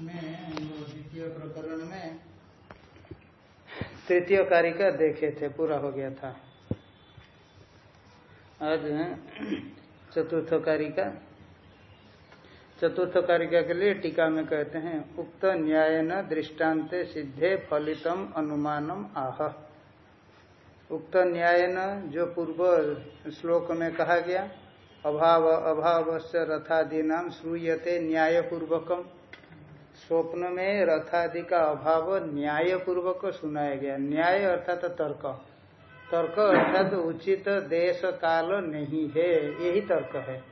इसमें द्वितीय प्रकरण में तृतीय कार्य का देखे थे, पूरा हो गया था। आज चतुर्थ कारिका। चतुर्थ कारिका के लिए टीका में कहते हैं, उक्त न्याय न दृष्टांत सिद्धे फलितम अनुमानम आह। उक्त न्याय न, जो पूर्व श्लोक में कहा गया, अभाव अभाव से रथादि नाम श्रूयते न्याय पूर्वकम स्वप्न में रथादि का अभाव न्याय पूर्वक सुनाया गया। न्याय अर्थात तर्क। तर्क अर्थात उचित देश काल नहीं है, यही तर्क है।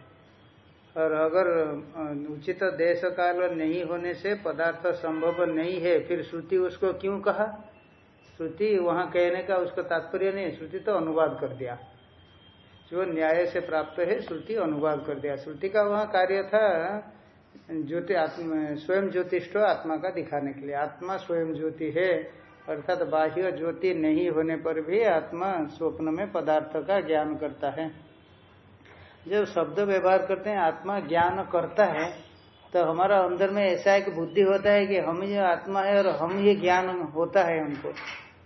और अगर उचित देश काल नहीं होने से पदार्थ संभव नहीं है, फिर श्रुति उसको क्यों कहा? श्रुति वहाँ कहने का उसका तात्पर्य नहीं, श्रुति तो अनुवाद कर दिया। जो न्याय से प्राप्त है, श्रुति अनुवाद कर दिया। श्रुति का वहाँ कार्य था ज्योति स्वयं ज्योतिष आत्मा का दिखाने के लिए। आत्मा स्वयं ज्योति है, अर्थात बाह्य ज्योति नहीं होने पर भी आत्मा स्वप्न में पदार्थ का ज्ञान करता है। जब शब्द व्यवहार करते हैं, आत्मा ज्ञान करता है तो हमारा अंदर में ऐसा एक बुद्धि होता है कि हम ये आत्मा है और हम ये ज्ञान होता है हमको।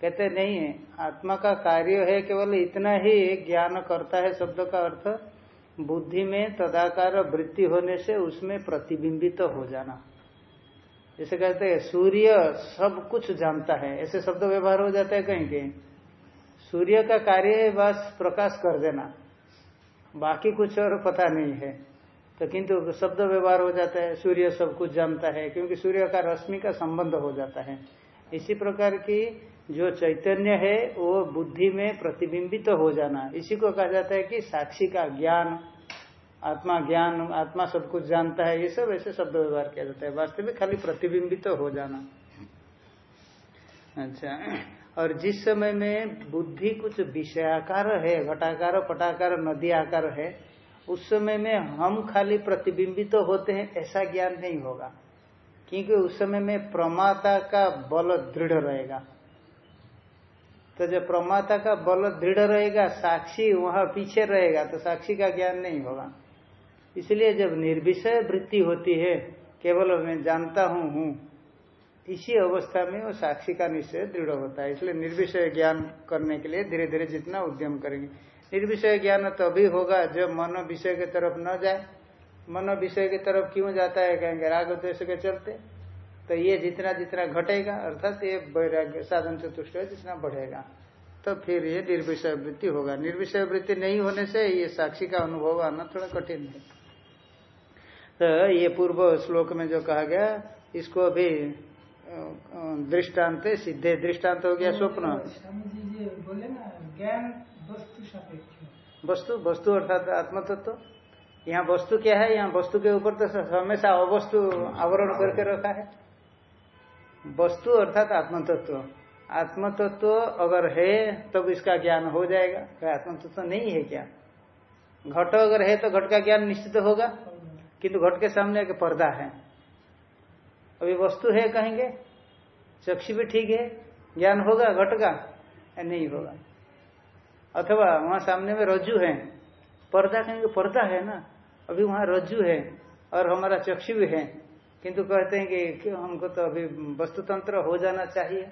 कहते नहीं है आत्मा का कार्य है केवल इतना ही ज्ञान करता है शब्द का अर्थ। बुद्धि में तदाकार वृत्ति होने से उसमें प्रतिबिंबित तो हो जाना। जैसे कहते हैं, सूर्य सब कुछ जानता है। ऐसे शब्द व्यवहार हो जाता है कहीं कहीं। सूर्य का कार्य है बस प्रकाश कर देना। बाकी कुछ और पता नहीं है। तो किंतु शब्द व्यवहार हो जाता है, सूर्य सब कुछ जानता है, क्योंकि सूर्य का रश्मि का संबंध हो जाता है। इसी प्रकार की जो चैतन्य है, वो बुद्धि में प्रतिबिंबित तो हो जाना। इसी को कहा जाता है कि साक्षी का ज्ञान, आत्मा ज्ञान, आत्मा सब कुछ जानता है, ये सब ऐसे शब्द व्यवहार किया जाता है। वास्तव में खाली प्रतिबिंबित तो हो जाना। अच्छा। और जिस समय में बुद्धि कुछ विषयाकार है, घटाकार, पटाकार, नदी आकार है, उस समय में हम खाली प्रतिबिंबित तो होते हैं, ऐसा ज्ञान नहीं होगा। क्योंकि उस समय में प्रमाता का बल दृढ़ रहेगा। तो जब प्रमाता का बल दृढ़ रहेगा, साक्षी वहाँ पीछे रहेगा तो साक्षी का ज्ञान नहीं होगा। इसलिए जब निर्विषय वृत्ति होती है, केवल मैं जानता हूँ हूँ, इसी अवस्था में वो साक्षी का निश्चय दृढ़ होता है। इसलिए निर्विषय ज्ञान करने के लिए धीरे धीरे जितना उद्यम करेंगे। निर्विषय ज्ञान तभी तो होगा, जब मन विषय की तरफ़ न जाए। मन विषय की तरफ़ क्यों जाता है, कहेंगे राग द्वेष के चलते। तो ये जितना जितना घटेगा अर्थात ये वैराग्य साधन चतुष्ट जितना बढ़ेगा। तो फिर ये निर्विषय वृत्ति होगा। निर्विषय वृत्ति नहीं होने से ये साक्षी का अनुभव आना थोड़ा कठिन है। तो ये पूर्व श्लोक में जो कहा गया इसको अभी दृष्टांत सिद्धे दृष्टांत हो गया स्वप्न। वस्तु वस्तु अर्थात आत्म तत्व यहाँ वस्तु क्या है? यहाँ वस्तु के ऊपर तो हमेशा अवस्तु आवरण करके रखा है। वस्तु अर्थात आत्मतत्व। आत्मतत्व अगर है, तब इसका ज्ञान हो जाएगा। आत्म तत्व नहीं है क्या? घट अगर है तो घट का ज्ञान निश्चित होगा। किंतु घट के सामने एक पर्दा है। अभी वस्तु है कहेंगे, चक्षु भी ठीक है, ज्ञान होगा घट का, नहीं होगा। अथवा वहाँ सामने में रज्जु है, पर्दा कहेंगे पर्दा है ना, अभी वहाँ रज्जु है, और हमारा चक्षु भी है। किंतु कहते हैं कि क्यों हमको तो अभी वस्तु तंत्र हो जाना चाहिए।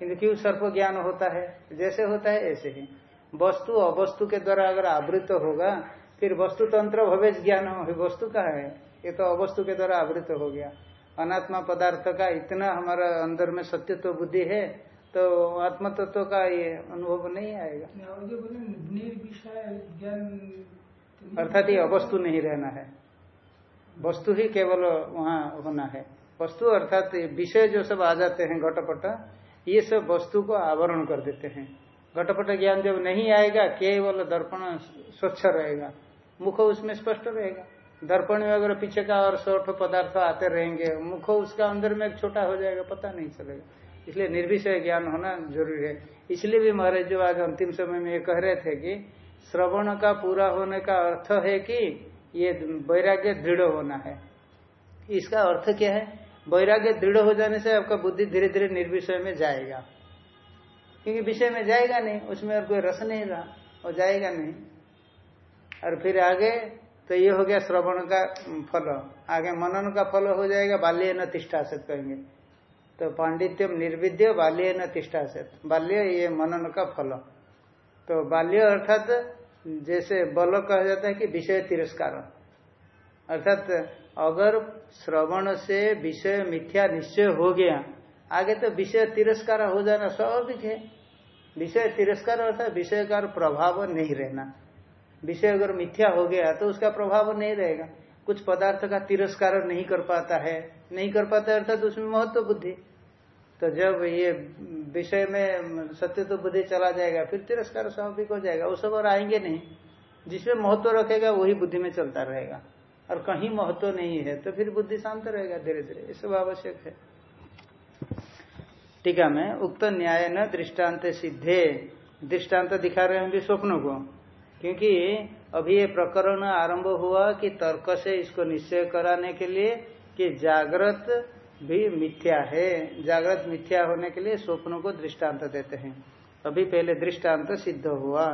किंतु क्यों सर्प ज्ञान होता है? जैसे होता है ऐसे ही। वस्तु अवस्तु के द्वारा अगर आवृत होगा फिर वस्तु तंत्र भवेश ज्ञान वस्तु का है? ये तो अवस्तु के द्वारा आवृत हो गया। अनात्मा पदार्थ का इतना हमारा अंदर में सत्य तो बुद्धि है तो आत्म तत्व तो का ये अनुभव नहीं आएगा। अर्थात ये अवस्तु नहीं रहना है। वस्तु ही केवल वहाँ होना है। वस्तु अर्थात विषय जो सब आ जाते हैं घटपट, ये सब वस्तु को आवरण कर देते हैं। घटपट ज्ञान जब नहीं आएगा, केवल दर्पण स्वच्छ रहेगा। मुख उसमें स्पष्ट रहेगा। दर्पण में अगर पीछे का और सौठ पदार्थ आते रहेंगे, मुख उसका अंदर में छोटा हो जाएगा, पता नहीं चलेगा। इसलिए निर्विषय ज्ञान होना ज़रूरी है। इसलिए भी महाराज जो आज अंतिम समय में ये कह रहे थे कि श्रवण का पूरा होने का अर्थ है कि ये वैराग्य दृढ़ होना है। इसका अर्थ क्या है? वैराग्य दृढ़ हो जाने से आपका बुद्धि धीरे धीरे निर्विषय में जाएगा। क्योंकि विषय में जाएगा नहीं, उसमें और कोई रस नहीं रहा और जाएगा नहीं। और फिर आगे तो ये हो गया श्रवण का फल। आगे मनन का फल हो जाएगा, बाल्य न तिष्ठा कहेंगे। तो पांडित्यम निर्विद्य, बाल्य न तिष्ठा बाल्य ये मनन का फल। तो बाल्य अर्थात जैसे बल कहा जाता है कि विषय तिरस्कार। अर्थात अगर श्रवण से विषय मिथ्या निश्चय हो गया, आगे तो विषय तिरस्कार हो जाना स्वाभाविक है। विषय तिरस्कार अर्थात विषय का प्रभाव नहीं रहना। विषय अगर मिथ्या हो गया तो उसका प्रभाव नहीं रहेगा। कुछ पदार्थ का तिरस्कार नहीं कर पाता है। नहीं कर पाता अर्थात उसमें महत्व बुद्धि। तो जब ये विषय में सत्य तो बुद्धि चला जाएगा, फिर तिरस्कार स्वाभाविक हो जाएगा, वो सब और आएँगे नहीं। जिसमें महत्व रखेगा, वही बुद्धि में चलता रहेगा। और कहीं महत्व नहीं है तो फिर बुद्धि शांत रहेगा धीरे धीरे ये सब आवश्यक है। टीका में, उक्त न्याय न दृष्टांत सिद्धे। दृष्टांत दिखा रहे हैं स्वप्नों को। क्योंकि अभी ये प्रकरण आरंभ हुआ कि तर्क से इसको निश्चय कराने के लिए कि जागृत भी मिथ्या है। जागृत मिथ्या होने के लिए स्वप्नों को दृष्टांत देते हैं। अभी पहले दृष्टांत सिद्ध हुआ।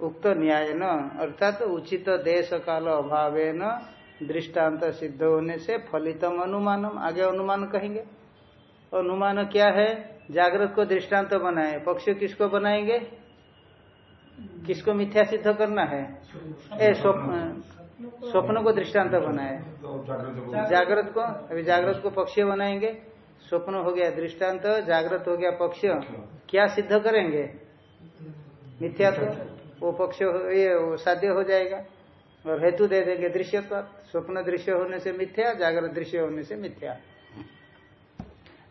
उक्त न्याय न अर्थात तो उचित देश काल अभाव न दृष्टांत सिद्ध होने से फलितम अनुमानम आगे अनुमान कहेंगे। अनुमान क्या है? जागृत को दृष्टांत बनाए। पक्ष किसको बनाएँगे? किसको मिथ्या सिद्ध करना है? ए स्वप्न। को दृष्टांत बनाए। जागृत को, अभी जागृत को पक्ष बनाएँगे। स्वप्न हो गया दृष्टांत, जागृत हो गया पक्ष। क्या सिद्ध करेंगे? मिथ्या तो वो पक्ष ये साध्य हो जाएगा। और हेतु दे देंगे दृश्य स्वप्न दृश्य होने से मिथ्या, जागृत दृश्य होने से मिथ्या।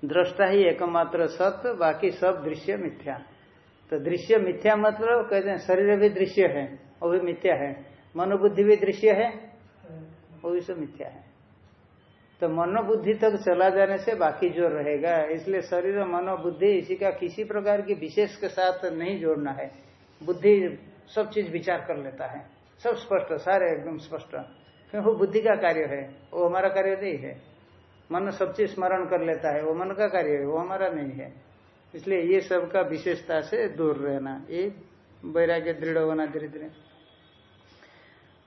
दृष्टा ही एकमात्र सत्य बाकी सब दृश्य मिथ्या। तो दृश्य मिथ्या मतलब कहते हैं, शरीर भी दृश्य है, वो भी मिथ्या है। मनोबुद्धि भी दृश्य है, वो भी सब मिथ्या है। तो मनोबुद्धि तक चला जाने से बाकी जो रहेगा। इसलिए शरीर मनोबुद्धि इसी का किसी प्रकार की विशेष के साथ नहीं जोड़ना है। बुद्धि सब चीज़ विचार कर लेता है। सब स्पष्ट, सारे एकदम स्पष्ट। क्योंकि वो बुद्धि का कार्य है। वो हमारा कार्य नहीं है। मन सब चीज़ स्मरण कर लेता है। वो मन का कार्य है, वो हमारा नहीं है। इसलिए ये सब का विशेषता से दूर रहना। ये वैराग्य दृढ़ होना धीरे धीरे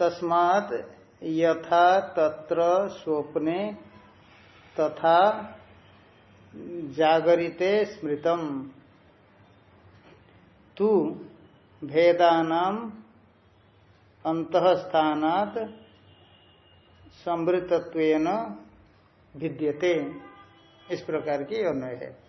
तस्मात् यथा तत्र स्वप्ने तथा जागरिते स्मृतम। तू भेदानाम अंतस्थानात समृतत्व भिद्यते। इस प्रकार की अन्वय है।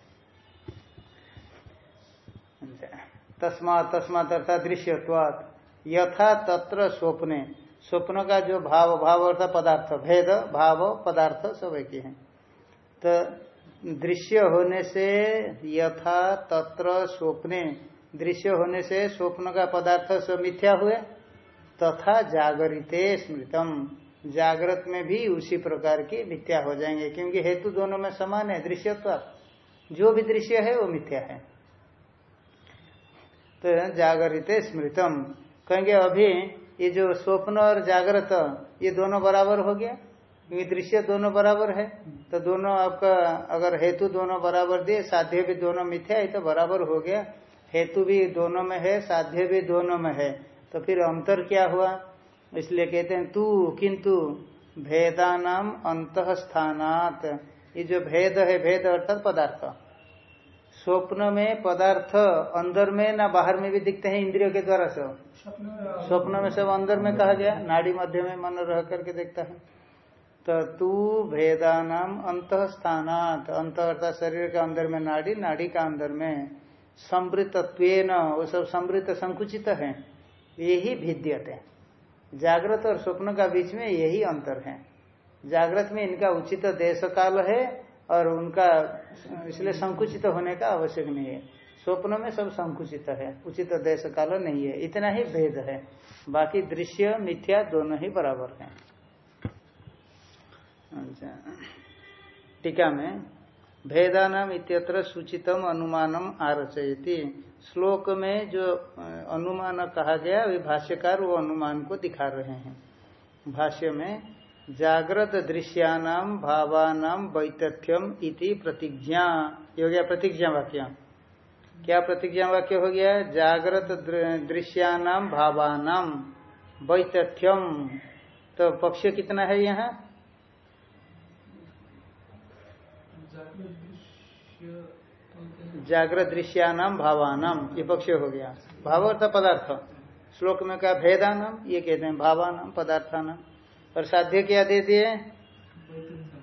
तस्मा तस्मात अर्थात दृश्यत्वात। यथा तत्र स्वप्ने। स्वप्न का जो भाव भाव अर्थात पदार्थ, भेद, भाव, पदार्थ सब एक ही है। तो दृश्य होने से यथा तत्र स्वप्ने। दृश्य होने से स्वप्न का पदार्थ सब मिथ्या हुए, तथा जागरिते स्मृतम। जागृत में भी उसी प्रकार की मिथ्या हो जाएँगे, क्योंकि हेतु दोनों में समान है दृश्यत्व जो भी दृश्य है, वो मिथ्या है। तो जागरित स्मृतम। कहेंगे, अभी ये जो स्वप्न और जागृत, ये दोनों बराबर हो गया? क्योंकि दृश्य दोनों बराबर है? तो दोनों आपका, अगर हेतु दोनों बराबर दिए, साध्य भी दोनों मिथ्या ये तो बराबर हो गया। हेतु भी दोनों में है, साध्य भी दोनों में है। तो फिर अंतर क्या हुआ? इसलिए कहते हैं, तू किंतु भेदानाम अंत स्थानात ये जो भेद है, भेद अर्थात पदार्थ। स्वप्न में पदार्थ अंदर में ना बाहर में भी दिखते हैं इंद्रियों के द्वारा सब। स्वप्न में सब अंदर में कहा गया, नाड़ी मध्य में मन रह करके देखता है। तो तू भेदानाम अंत स्थानात अंत अर्थात शरीर के अंदर में नाड़ी नाड़ी का अंदर में समृतत्व वो सब समृत संकुचित है। यही भिद्यते जागृत और स्वप्न का बीच में यही अंतर है। जागृत में इनका उचित देश काल है और उनका इसलिए संकुचित होने का आवश्यक नहीं है। स्वप्न में सब संकुचित है। उचित देश काल नहीं है। इतना ही भेद है। बाकी दृश्य मिथ्या दोनों ही बराबर है। अच्छा। टीका में, भेदानाम इत्यत्र सूचितम अनुमानम आरचयती। श्लोक में जो अनुमान कहा गया, अभी भाष्यकार वो अनुमान को दिखा रहे हैं। भाष्य में जागृत दृश्यानाम भावानाम वैतथ्यम इति प्रतिज्ञा। ये हो गया प्रतिज्ञा वाक्य। क्या प्रतिज्ञा वाक्य हो गया? जागृत दृश्यानाम भावानाम वैतथ्यम। तो पक्ष कितना है यहाँ? जागृत दृश्यानाम भावानाम ये पक्ष हो गया। भाव अर्थ पदार्थ। श्लोक में कहा भेदानाम ये कहते हैं भावानाम पदार्थानाम और साध्य क्या दे दिए?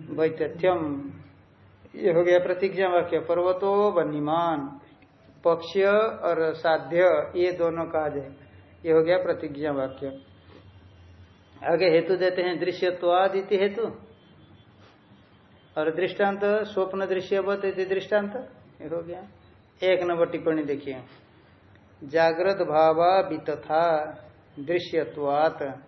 वैतथ्यम। ये हो गया प्रतिज्ञा वाक्य। पर्वतो बनिमान पक्ष और साध्य, ये दोनों कहा जाए ये हो गया प्रतिज्ञा वाक्य। आगे हेतु देते हैं दृश्यत्वाद इति हेतु। और दृष्टांत, स्वप्न दृश्यवत दृष्टांत। हो गया। एक नंबर टिप्पणी देखिए। जागृत भावा वितथा दृश्यत्वात।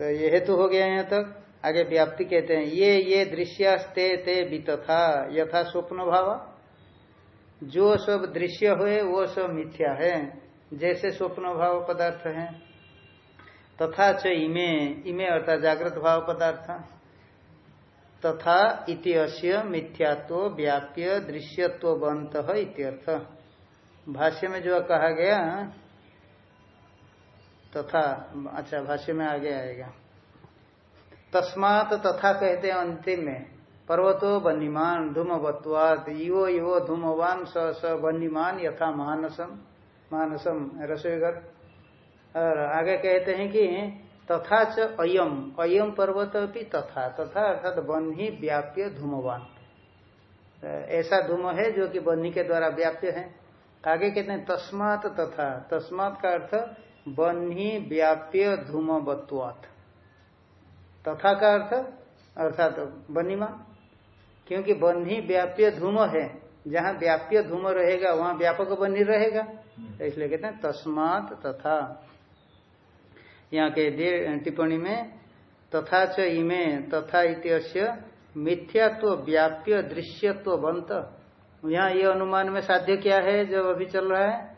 तो ये हेतु हो गया यहाँ तक। आगे व्याप्ति कहते हैं, ये ये दृश्यस्ते ते वितथा, यथा स्वप्न भावा जो सब दृश्य हुए, वो सब मिथ्या है। जैसे स्वप्न भाव पदार्थ है, तथा च इमे इमे अर्थात जागृत भाव पदार्थ। तथा इतिहास्य मिथ्यात्व व्याप्य दृश्यत्वबंत इत्यर्थ। भाष्य में जो कहा गया तथा अच्छा भाष्य में आगे आएगा। तस्मात तथा कहते हैं अंतिम में, पर्वतो बन्नीमान धूमवत्वाद यो यो धूमवान, स स बन्नीमान, यथा मानसम मानसम रसोईगर और आगे कहते हैं कि तथा च अयम अयम पर्वत भी तथा तथा अर्थात बन्ही व्याप्य धूमवान। ऐसा धूम है जो कि बन्ही के द्वारा व्याप्य है। आगे कहते हैं तस्मात तथा, तस्मात का अर्थ बन्ही व्याप्य धूमवत्वात। तथा का अर्थ? अर्थात बन्हीमान क्योंकि बन्ही व्याप्य धूम है। जहाँ व्याप्य धूम रहेगा वहाँ व्यापक बन्ही रहेगा। तो इसलिए कहते हैं तस्मात तथा। यहाँ के टिप्पणी में तथा च इमे तथा इत्यस्य मिथ्यात्व व्याप्य दृश्यत्व बंत यहाँ ये अनुमान में साध्य क्या है? जो अभी चल रहा है।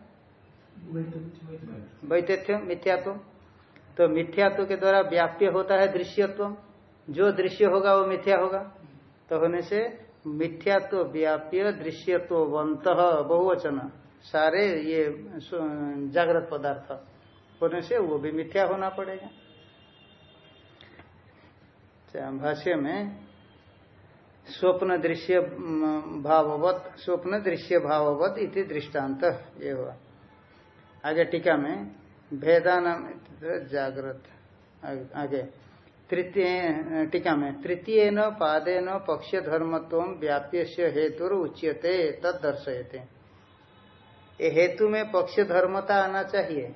वैतथ्य, मिथ्यात्व। तो मिथ्यात्व के द्वारा व्याप्य होता है दृश्यत्व। जो दृश्य होगा, वो मिथ्या होगा। तो होने से मिथ्यात्व व्याप्य दृश्यत्व बहुवचन। सारे ये जागृत पदार्थ। होने से वो भी मिथ्या होना पड़ेगा। भाष्य में, स्वप्न दृश्य भाववत, स्वप्न दृश्य भाववत इति दृष्टांत ये हुआ। आगे टीका में भेदान जागृत। आगे तृतीय, टीका में तृतीय न पादे न पक्ष धर्मत्व व्याप्य हेतु उच्यते तद दर्शयते। हेतु में पक्ष धर्मता आना चाहिए।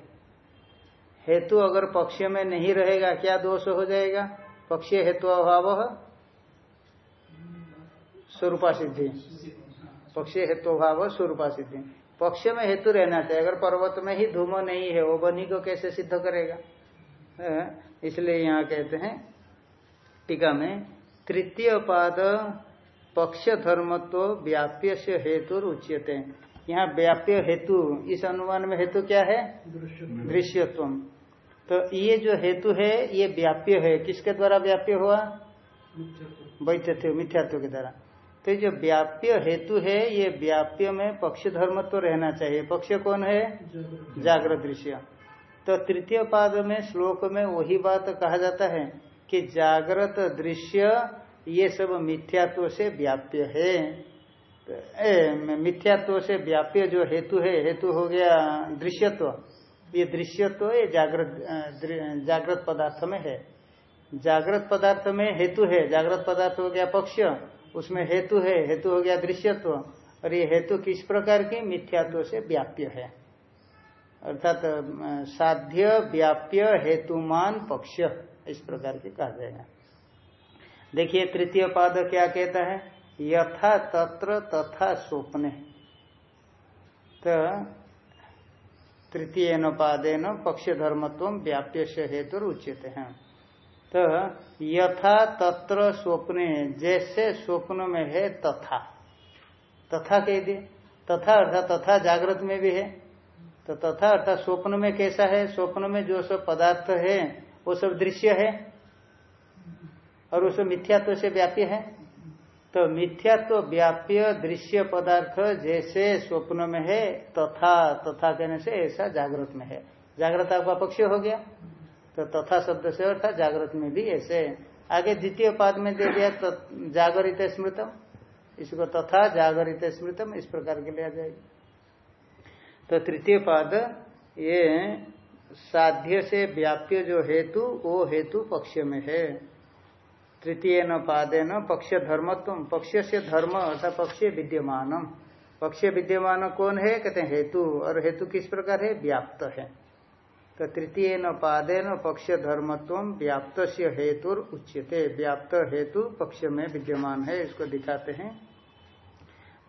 हेतु अगर पक्ष में नहीं रहेगा, क्या दोष हो जाएगा? पक्ष हेतु अभाव? स्वरूपा सिद्धि। पक्ष हेतु अभाव, स्वरूपा सिद्धि। पक्ष में हेतु रहना चाहिए। अगर पर्वत में ही धूम नहीं है वो बनी को कैसे सिद्ध करेगा? इसलिए यहाँ कहते हैं टीका में तृतीय पाद पक्ष धर्मत्व व्याप्य से हेतु उच्यते। यहाँ व्याप्य हेतु इस अनुमान में हेतु क्या है? दृश्यत्व। तो ये जो हेतु है ये व्याप्य है। किसके द्वारा व्याप्य हुआ? वैतथ्य मिथ्यात्व के द्वारा। तो जो व्याप्य हेतु है ये व्याप्य में पक्ष धर्म तो रहना चाहिए। पक्ष कौन है? जागृत। दृश्य तो तृतीय पाद में श्लोक में वही बात कहा जाता है कि जागृत दृश्य ये सब मिथ्यात्व से व्याप्य है। तो मिथ्यात्व से व्याप्य जो हेतु है हेतु हो गया दृश्यत्व। ये दृश्य तो ये जागृत जागृत पदार्थ में है। जागृत पदार्थ में हेतु है जागृत पदार्थ हो गया पक्ष। उसमें हेतु है, हेतु हो गया दृश्यत्व, और ये हेतु किस प्रकार की? मिथ्यात्व से व्याप्य है। अर्थात साध्य, व्याप्य, हेतुमान, पक्ष, इस प्रकार के कहा जाएगा देखिए, तृतीय पाद क्या कहता है? यथा तत्र तथा स्वप्न। तो तृतीय पादेन पक्ष धर्मत्व व्याप्य से हेतु उच्यते हैं। तो यथा तत्र स्वप्ने, जैसे स्वप्न में है तथा। तथा कह दिए। तथा अर्थात तथा जागृत में भी है। तो तथा अर्थात स्वप्न में कैसा है? स्वप्न में जो सब पदार्थ है, वो सब दृश्य है। और वो सब मिथ्यात्व से व्याप्य है। तो मिथ्यात्व व्याप्य दृश्य पदार्थ जैसे स्वप्न में है, तथा तथा कहने से ऐसा जागृत में है। जागृत आपका पक्ष हो गया। तो तथा शब्द से अर्थात जागृत में भी ऐसे। आगे द्वितीय पाद में दे दिया तो जागरित स्मृतम। इसको तथा जागरित स्मृतम, इस प्रकार के लिया जाएगी। तो तृतीय पाद, ये साध्य से व्याप्य जो हेतु, वो हेतु पक्ष में है। तृतीय न पादे न पक्ष धर्मत्व। पक्ष से धर्म अर्थात पक्ष विद्यमान पक्ष विद्यमान कौन है? कहते हैं हेतु। और हेतु किस प्रकार है? व्याप्त है। तो तृतीय न पादे न पक्ष धर्मत्व व्याप्त से हेतु उच्यते। व्याप्त हेतु पक्ष में विद्यमान है, इसको दिखाते हैं।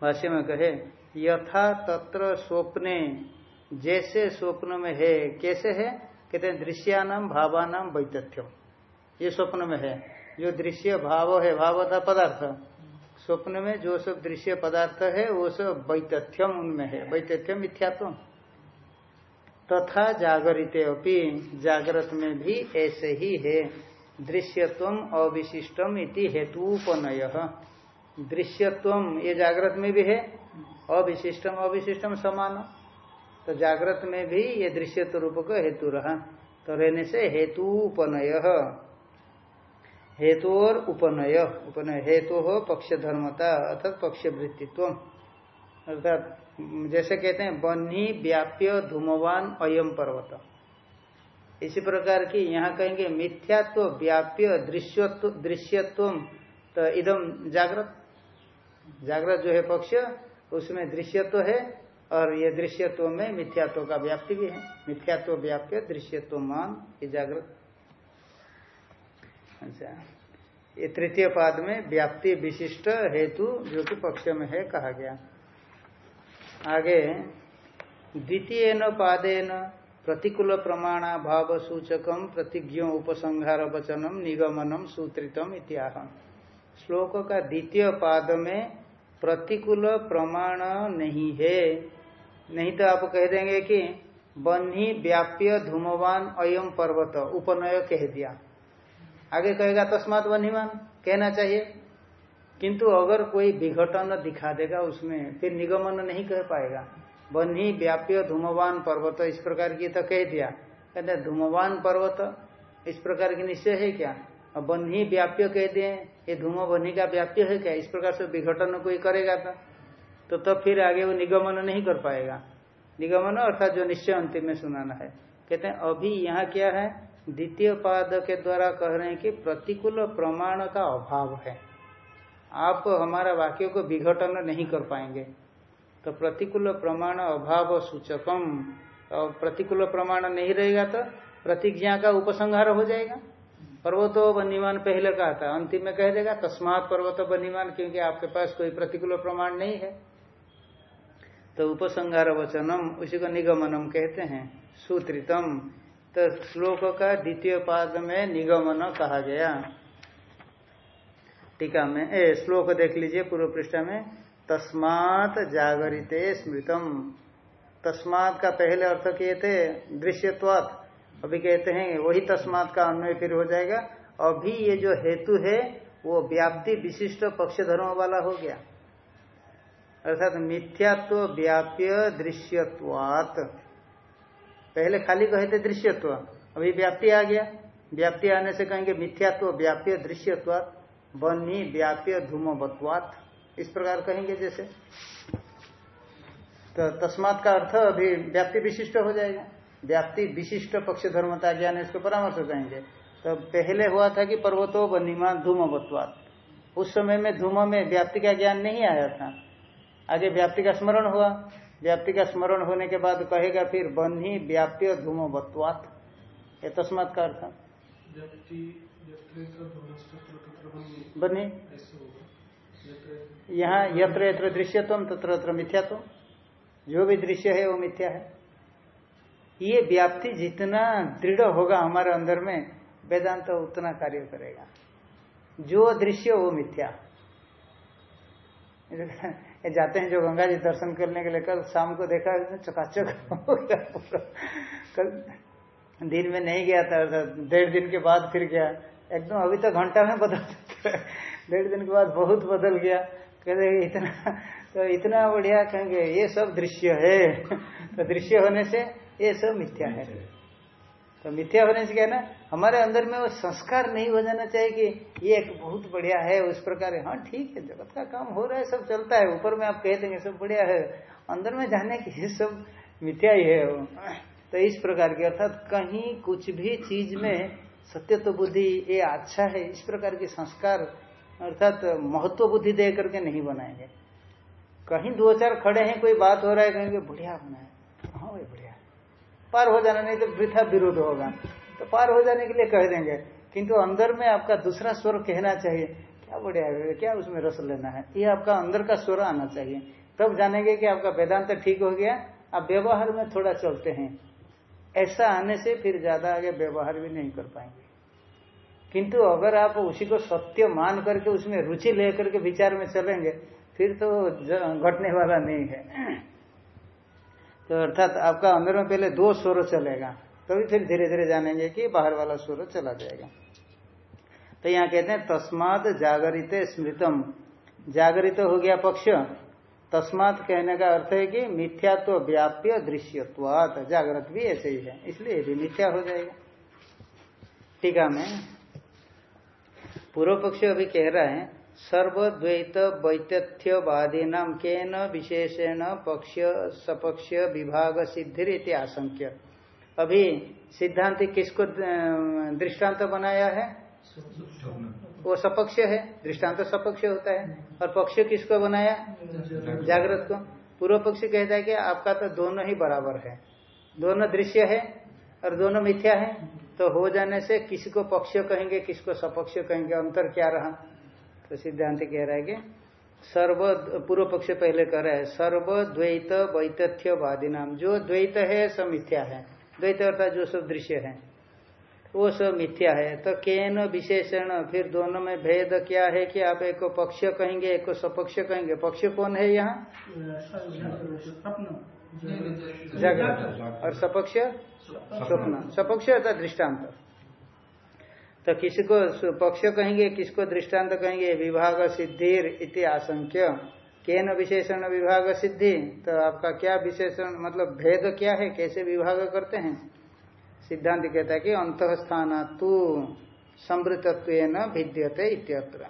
भाष्य में कहे, यथा तत्र स्वप्ने, जैसे स्वप्न में है, कैसे है? कहते हैं दृश्यानाम भावानाम वैतथ्यम ये स्वप्न में है। जो दृश्य भाव है, भाव था पदार्थ। स्वप्न में जो सब दृश्य पदार्थ है, वो सब वैतथ्यम उनमें है। वैतथ्यम मिथ्यात्व। तथा जागरित अपनी जागृत में भी ऐसे ही है। दृश्यत्व अविशिष्टम इति हेतुपनय। दृश्यत्व ये जागृत में भी है, अविशिष्टम अविशिष्टम समान। तो जागृत में भी ये दृश्यत्व रूप का हेतु रहा। तो रहने से हेतुपनय। हेतु और उपनय। उपनय हेतु हो पक्ष धर्मता अर्थात पक्ष वृत्तित्व अर्थात जैसे कहते हैं, बन्ही, व्याप्य, धूमवान, अयम पर्वत। इसी प्रकार की यहाँ कहेंगे, मिथ्यात्व, व्याप्य, दृश्यत्व दृश्यत्व तो इदम जागृत। जागृत जो है पक्ष, उसमें दृश्यत्व है, और ये दृश्यत्व में मिथ्यात्व का व्याप्ति भी है। मिथ्यात्व, व्याप्य, दृश्यत्व, मान, ये जागृत। अच्छा। ये तृतीय पाद में व्याप्ति विशिष्ट हेतु जो कि पक्ष में है, कहा गया। आगे द्वितीय न पादेन प्रतिकूल प्रमाणा भाव सूचकम प्रतिज्ञ उपसंहार वचनम निगमनम सूत्रितम इत्याह श्लोक का द्वितीय पाद में प्रतिकूल प्रमाण नहीं है। नहीं तो आप कह देंगे कि बन्ही व्याप्य धूमवान अयम पर्वत, उपनय कह दिया। आगे कहेगा तस्मात वनिमान कहना चाहिए। किंतु अगर कोई विघटन दिखा देगा उसमें, फिर निगमन नहीं कह पाएगा। बन्ही व्याप्य धूमवान पर्वत, इस प्रकार की तो कह दिया। कहते धूमवान पर्वत, इस प्रकार की निश्चय है क्या? अब बन्ही व्याप्य कह दिए ये धूम बन्ही का व्याप्य है क्या? इस प्रकार से विघटन कोई करेगा था तो तब तो फिर आगे वो निगमन नहीं कर पाएगा। निगमन अर्थात जो निश्चय अंतिम में सुनाना है। कहते हैं, अभी यहाँ क्या है? द्वितीय पाद के द्वारा कह रहे हैं कि प्रतिकूल प्रमाण का अभाव है। आप हमारा वाक्य को विघटन नहीं कर पाएँगे। तो प्रतिकूल प्रमाण अभाव सूचकम। प्रतिकूल प्रमाण नहीं रहेगा तो प्रतिज्ञा का उपसंहार हो जाएगा। पर्वतो बनीमान पहले कहा था, अंतिम में कह देगा, तस्मात पर्वतो बनीमान, क्योंकि आपके पास कोई प्रतिकूल प्रमाण नहीं है। तो उपसंहार वचनम, उसी को निगमनम कहते हैं, सूत्रितम। तो श्लोक का द्वितीय पाद में निगमन कहा गया। टीका में, ए, श्लोक देख लीजिए पूर्व पृष्ठा में, तस्मात जागरित स्मृतम। तस्मात का पहले अर्थ किए थे, दृश्यत्वात। अभी कहते हैं, वही तस्मात का अन्वय फिर हो जाएगा। अभी ये जो हेतु है, वो व्याप्ति विशिष्ट पक्ष धर्म वाला हो गया। अर्थात मिथ्यात्व व्याप्य दृश्यत्वात। पहले खाली कहे थे दृश्यत्व, अभी व्याप्ति आ गया। व्याप्ति आने से कहेंगे मिथ्यात्व व्याप्य दृश्यत्व बनी व्याप्य, धूमवत्वात। इस प्रकार कहेंगे जैसे। तो तस्मात का अर्थ अभी व्याप्ति विशिष्ट हो जाएगा। व्याप्ति विशिष्ट पक्ष धर्मता ज्ञान इसको परामर्श कहेंगे। तो पहले हुआ था कि पर्वतो बनीमा धूमवत्वात। उस समय में धूम में व्याप्ति का ज्ञान नहीं आया था। आगे व्याप्ति का स्मरण हुआ। व्याप्ति का स्मरण होने के बाद कहेगा फिर बन्ही व्याप्य धूम बत्वात ये तस्मात का अर्थ। बन्ही यहाँ यत्र यत्र दृश्यत्व, तत्र तत्र मिथ्यात्व। जो भी दृश्य है, वो मिथ्या है। ये व्याप्ति जितना दृढ़ होगा हमारे अंदर में, वेदांत तो उतना कार्य करेगा। जो दृश्य, वो मिथ्या। जाते हैं जो गंगा जी दर्शन करने के लिए, कल शाम को देखा, चकाचक कल दिन में नहीं गया था डेढ़ दिन के बाद फिर गया। एकदम अभी तो घंटा में बदल डेढ़ दिन के बाद बहुत बदल गया। कहते इतना तो इतना बढ़िया कहेंगे ये सब दृश्य है। तो दृश्य होने से ये सब मिथ्या है। तो मिथ्या होने से क्या है ना हमारे अंदर में वो संस्कार नहीं हो जाना चाहिए कि ये एक बहुत बढ़िया है उस प्रकार हाँ। ठीक है जगत का काम हो रहा है सब चलता है। ऊपर में आप कह देंगे सब बढ़िया है। अंदर में जाने की ये सब मिथ्या ही है तो इस प्रकार की अर्थात कहीं कुछ भी चीज़ में सत्य तो बुद्धि ये अच्छा है, इस प्रकार के संस्कार अर्थात महत्व बुद्धि दे करके नहीं बनाएँगे। कहीं दो चार खड़े हैं, कोई बात हो रहा है, कहेंगे, बढ़िया बनाए हाँ। भाई बढ़िया पार हो जाना नहीं तो वृथा विरोध होगा। तो पार हो जाने के लिए कह देंगे, किंतु अंदर में आपका दूसरा स्वर कहना चाहिए। क्या बढ़िया है क्या उसमें रस लेना है? ये आपका अंदर का स्वर आना चाहिए। तब जानेंगे कि आपका वेदांत ठीक हो गया। आप व्यवहार में थोड़ा चलते हैं। ऐसा आने से फिर ज़्यादा आगे व्यवहार भी नहीं कर पाएँगे। किंतु अगर आप उसी को सत्य मान करके उसमें रुचि लेकर के विचार में चलेंगे, फिर तो घटने वाला नहीं है। तो अर्थात आपका अंदर में पहले दो स्वर चलेगा, तभी तो फिर धीरे धीरे जानेंगे कि बाहर वाला स्वर चला जाएगा। तो यहाँ कहते हैं, तस्मात जागरित स्मृतम। जागरित हो गया पक्ष। तस्मात कहने का अर्थ है कि मिथ्या तो व्याप्य दृश्यत्वात, जागृत भी ऐसे ही है। इसलिए भी मिथ्या हो जाएगा। टीका में पूर्व पक्ष अभी कह रहा है, सर्वद्वैत वैतथ्यवादी नाम के न विशेषण पक्ष सपक्ष विभाग सिद्धि आशंक्य। अभी सिद्धांत किसको दृष्टांत बनाया है? वो सपक्ष है, दृष्टांत सपक्ष होता है। और पक्ष किसको बनाया? जागृत को। पूर्व पक्ष कहता है कि आपका तो दोनों ही बराबर है। दोनों दृश्य है और दोनों मिथ्या है। तो हो जाने से किसी को पक्ष कहेंगे, किसको सपक्ष कहेंगे? अंतर क्या रहा? तो सिद्धांत कह रहा है कि सर्व, पूर्व पक्ष पहले कह रहा है सर्व द्वैत वैतथ्यवादी नाम जो द्वैत है सब मिथ्या है। द्वैत अर्थात जो सब दृश्य है। वो सब मिथ्या है। तो केन विशेषण? फिर दोनों में भेद क्या है कि आप एक को पक्ष कहेंगे, एक को सपक्ष कहेंगे? पक्ष कौन है यहाँ? जागृत। और सपक्ष? स्वप्न। सपक्ष अर्थात दृष्टांत तो किसी को पक्ष कहेंगे, किसको दृष्टांत कहेंगे? विभाग सिद्धिर इति आशंक्य। केन विशेषण? विभाग सिद्धि। तो आपका क्या विशेषण? मतलब भेद क्या है? कैसे विभाग करते हैं? सिद्धांत कहता है कि अंत स्थान तू समृतत्व भिद्यते इत्यत्र।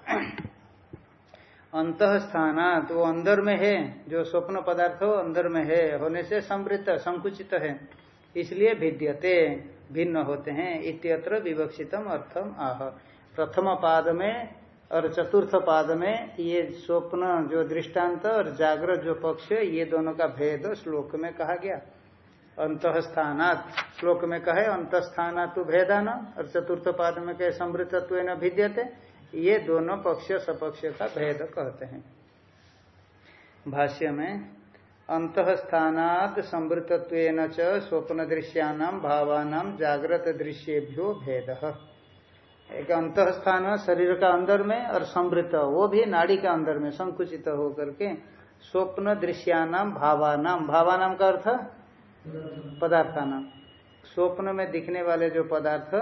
अंत स्थानात वो अंदर में है, जो स्वप्न पदार्थ हो, अंदर में है, होने से समृत संकुचित है। इसलिए भिद्यते, भिन्न होते हैं, इत्यत्र विवक्षितम अर्थम आह। प्रथम पाद में और चतुर्थ पाद में ये स्वप्न, जो दृष्टांत और जागृत, जो पक्ष, ये दोनों का भेद श्लोक में कहा गया। अंत स्थानात श्लोक में कहे अंत स्थाना तो भेदान और चतुर्थ पाद में कहे समृद्धत्व न भिद्यते। ये दोनों पक्ष, सपक्ष का भेद कहते हैं। भाष्य में अंत स्थानात समृद्धत्व स्वप्न दृश्यानाम भावानाम जागृत दृश्येभ्यो भेद। एक अंत स्थान शरीर का अंदर में और समृत वो भी नाड़ी का अंदर में संकुचित होकर के स्वप्न दृश्यानाम भावानाम भावानाम का अर्थ पदार्थान। स्वप्न में दिखने वाले जो पदार्थ,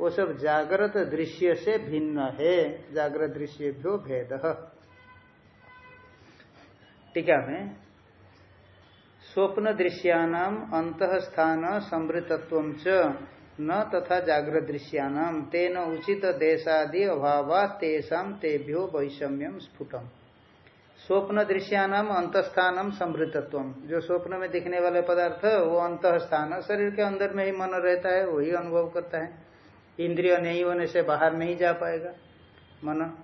वो सब जागृत दृश्य से भिन्न है। जागृत दृश्य भ्यो भेद। टीका में स्वप्न दृश्यानाम अंत स्थान समृतत्व न तथा जागृत दृश्यानाम। तेन उचित देशादि अभाव तेषा तेभ्यो वैषम्यम स्फुटम। स्वप्न दृश्यानाम अंतस्थानम समृद्धत्व जो स्वप्न में दिखने वाले पदार्थ वो अंत स्थान शरीर के अंदर में ही मन रहता है, वही अनुभव करता है। इंद्रिय नहीं होने से बाहर नहीं जा पाएगा मन।